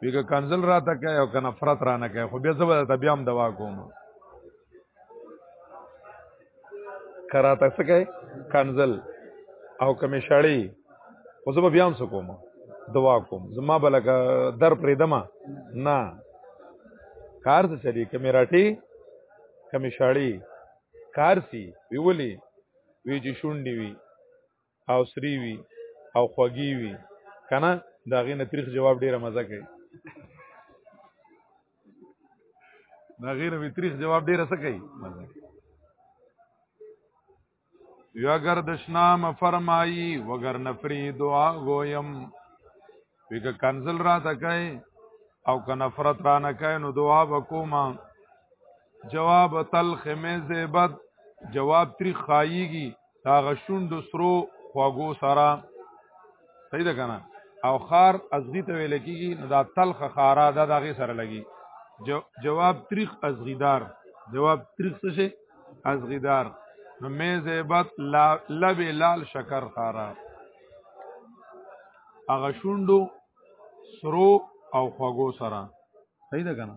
بیګه کنزل راته کوي او کنه نفرت رانه کوي خو بیا زبر ته بیا هم دوا کوم کراته څه کوي کنزل او کمی شړی خو زبر بیا هم څه کوم دوا کوم زما بلګ در پرې دما نه کار څه چلی کمی راټي کمی شړی کار سی ویولي وی چې شونډي وی او سری وي او خوږی وي کنه دا غي نه تاریخ جواب ډیره مزه کوي دا غي نه تاریخ جواب ډیره څه کوي مزه کوي یو اگر دشنام فرمایی وگر نفری دعا گویم ویګ کنزل را تکای او که نفرت را نکای نو دعا وکوما جواب تلخ می زیبت جواب تری خایيږي دا غشون د سرو خواګو سره صحیح ده کنه او خار ازغی ته ویل کیږي نو دا تلخ خارا دا دغه سره لګي جو جواب تریخ ازغیدار جواب تریخ څه شي ازغیدار نو مې زیبت لا لب لال شکر خارا اغه شوندو سرو او خواګو سره صحیح ده کنه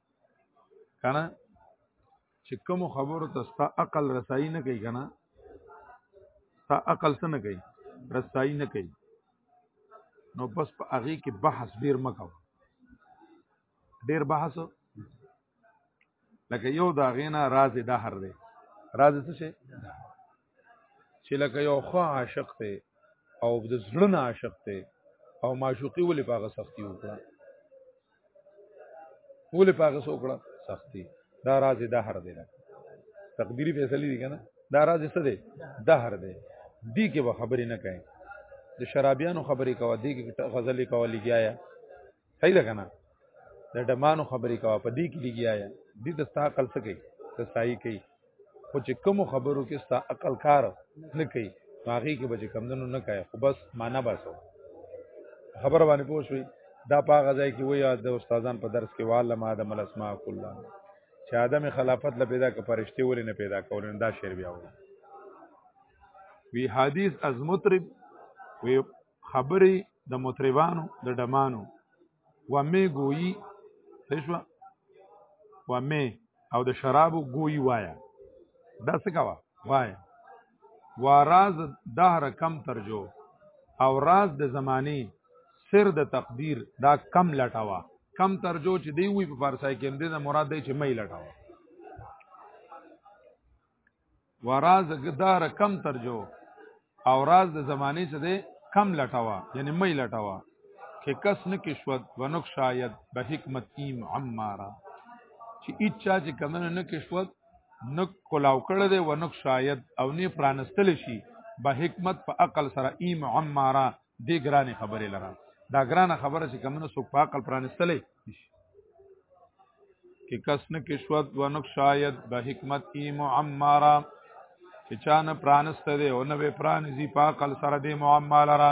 کنه چې کوم خبرو ته ستا عقل رسائی نه کوي کنه ستا عقل څه نه کوي رسائی نه کوي نو بس په هغه کې بحث ډیر مکو ډیر بحث لکه یو دا غینا راز دهر دی راز څه شي چې لکه یو خو عاشق ته او د زړه نه عاشق ته او معشوقي ولې پاغه سختی وکړه ولې پاغه سوکړه سختی دا راز د هر دی تقدیری فیصله دي کنه دا راز څه دی د هر دی دی کې به خبرې نه کوي د شرابیانو خبرې کوي دی کې غزلې کوي لګیایا صحیح ده کنه د ډمانو خبرې کوا په دې کې لګیا یا دې ته ستا عقل څه کوي ته سایي کوي خو چې کوم خبرو کې ستا عقل کار نه کوي هغه کې به کمندونو نه کوي خو بس معنا باسو خبر باندې پوه شوي دا په هغه ځای کې وای د استادان په درس کې والله ما آدم الاسماء کلها چې آدم خلافت له پیدا ک پرشته ولې نه پیدا کول نه دا شعر بیا وای وی حدیث از مطرب وی خبرې د مطربانو د ډمانو و مې ګویی سشوا و مې او د شرابو ګویی وایا دا څه کوا وایا و راز دهر کم ترجو او راز د زمانه سر د تقدیر دا کم لټاوه کم ترجو چې دی وی په فارسی کې هم د مراد دی چې مې لټاوه وراز دار کم ترجو او راز د زمانه څه دی کم لټوا یعنی مې لټوا کې کس نه کې شود ونک شاید به حکمت ایم عمارا چې اچا چې کمنه نه کې شود نک کولاو کړه دی ونک شاید او نه پرانستل شي به حکمت په عقل سره ایم عمارا دې ګرانه خبره لره دا ګرانه خبره چې کمنه سو په عقل پرانستلې کې کس نه کشوت و نک شاید به حکمت ای معمارا چې چا نه پرانسته دی او نه به پرانیزي په عقل سره دی معما لره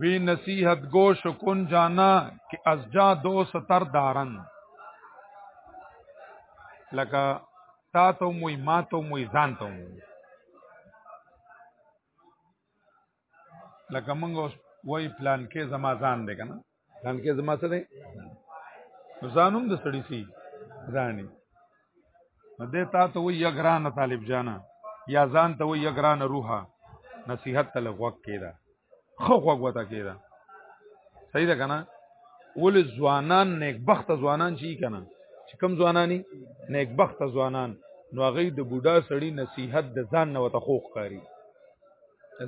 وی نصیحت گوش کن جانا کہ از جا دو ستر دارن لکه تا ته موي ما ته موي ځان ته موي لکه موږ اوس وای پلان کې زما ځان دی کنه ځان کې زما څه دی ځانوم د سړی سي ځاني مده تا ته وي یګران طالب جانا یا ځان ته وي یګران روحه نصیحت ته لغوک کیدا خو غوګ وتا کیدا صحیح ده کنه ول ځوانان نیک بخت ځوانان چی کنه چې کم ځوانانی نیک بخت ځوانان نو هغه د بوډا سړی نصیحت د ځان نه وته خوخ کاری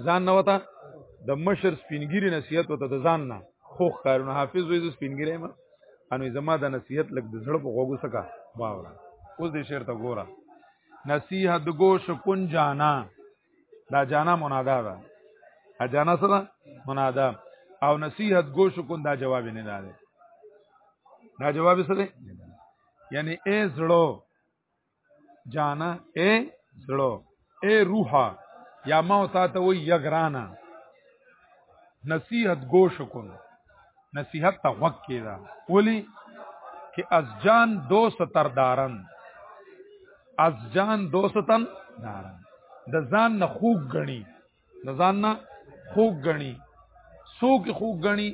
ځان نه وتا د مشر سپینګری نصیحت وته د ځان نه خو کارونه حافظ وې سپینګری ما انو زما د نصیحت لګ د زړه په غوګو سکا واورا اوس دې شعر ته ګورا نصیحت د گوش کن جانا دا جانا منادا ده ا جانا سره منادا او نصیحت گوش کن دا جواب نه ده دا جواب سره یعنی اے زړه جانا اے زړه اے روحا یا ما او تا ته وی یګرانا نصیحت گوش کن نصیحت ته وق کیدا ولی کہ از جان دوست تر دارن از جان دوستن دارن د ځان نه خوګ غنی د ځان نه خوک غني سوک خوک غني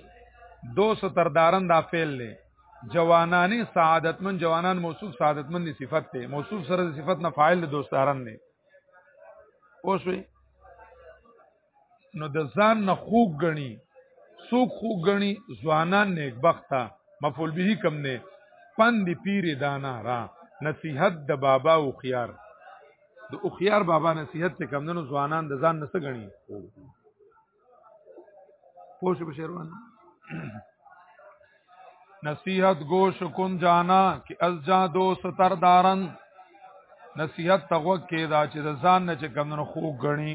دو ستردارن دا فعل لې جوانانی سعادتمن جوانان موصوف سعادتمن دی صفت ته موصوف سره د صفت نه فاعل د دوستارن نه اوسوي نو د ځان نه خوک غني سوک خوک غني ځوانان نیک بخته مفعول به کم نه پند پیری دانا را نصیحت د بابا او خيار د اوخيار بابا نصيحت ته کم دنو ځوانان د ځان نس غني پوښ په شروان نصیحت گوش کن جانا کہ از جا دو ستر دارن نصیحت تغوک کې دا چې د ځان نه چې کم دنو خوګ غني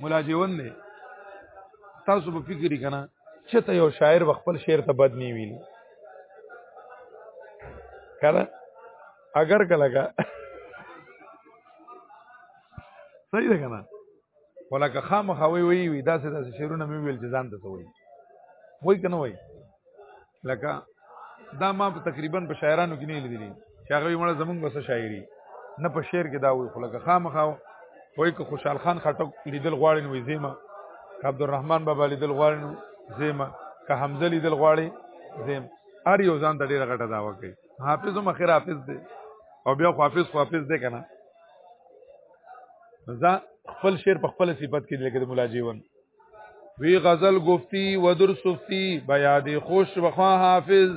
مولا جیون دی تاسو په فکر کنا چې ته یو شاعر خپل شعر ته بد نه ویل کړه اگر کله کا صحیح ده کنه ولکه خامخوي وی وی داسې داسې شعرونه مې ویل چې ځان ته وی وای کنه وای لکه دا ما په تقریبا په شاعرانو کې نه لیدلی چې هغه مړ زمونږ وسه شاعري نه په شعر کې دا وي خو لکه خامخا وای که خوشحال خان خټک لیدل غواړي نو زیمه که عبدالرحمن بابا لیدل غواړي نو زیمه که حمزه لیدل غواړي زیم هر یو ځان ته ډیره غټه داوا کوي حافظ هم اخر حافظ دی او بیا خو حافظ خو حافظ دی کنه ځا خپل شعر په خپل صفت کې لکه د مولا جیون وی غزل گفتی و در صفتی بیاد خوش وخوا حافظ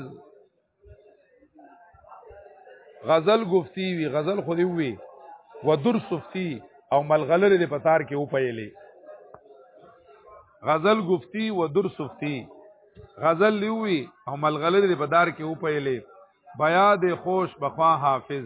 غزل گفتی وی غزل خودی وی و در صفتی او ملغلره د پتار کې و پیلې غزل گفتی و در صفتی غزل لیوی او ملغلره د پتار کې و پیلې بیا د خوش بخوا حافظ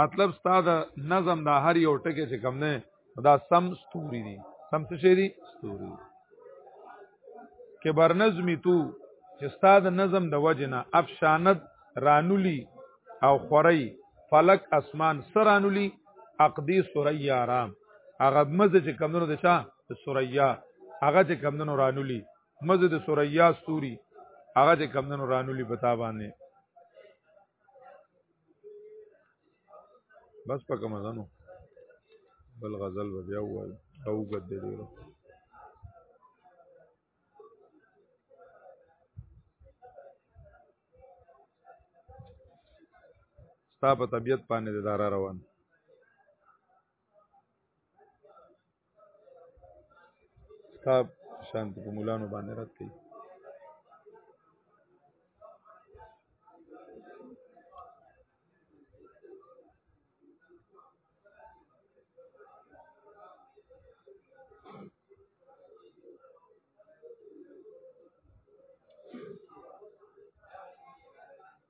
مطلب ستا د نظم دا هر یو ټکی چې کم نه دا سم ستوري دي سم څه شي دي ستوري کې بر نظمی تو چې ستا د نظم د وجنه افشانت رانولی او خوري فلک اسمان سرانولی اقدی سوریا رام هغه مزه چې کمونو د چا سوریا هغه چې کمونو رانولی مزه د سوریا ستوري هغه چې کمونو رانولی پتا باندې بس په کومه ده نو بل غزل به بیا ووایو دا اوږد دی ډېر ستا په طبیعت باندې د دارا روان ستا شان په مولانو باندې رات کوي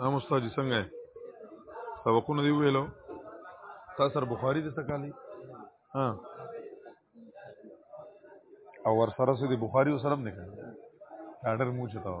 نام استاد جی څنګه سبقونه دی ویلو تاسو سره بخاری د سکالی ها او ور سره سې د بخاری سره هم نه کړ اډر مو چتا و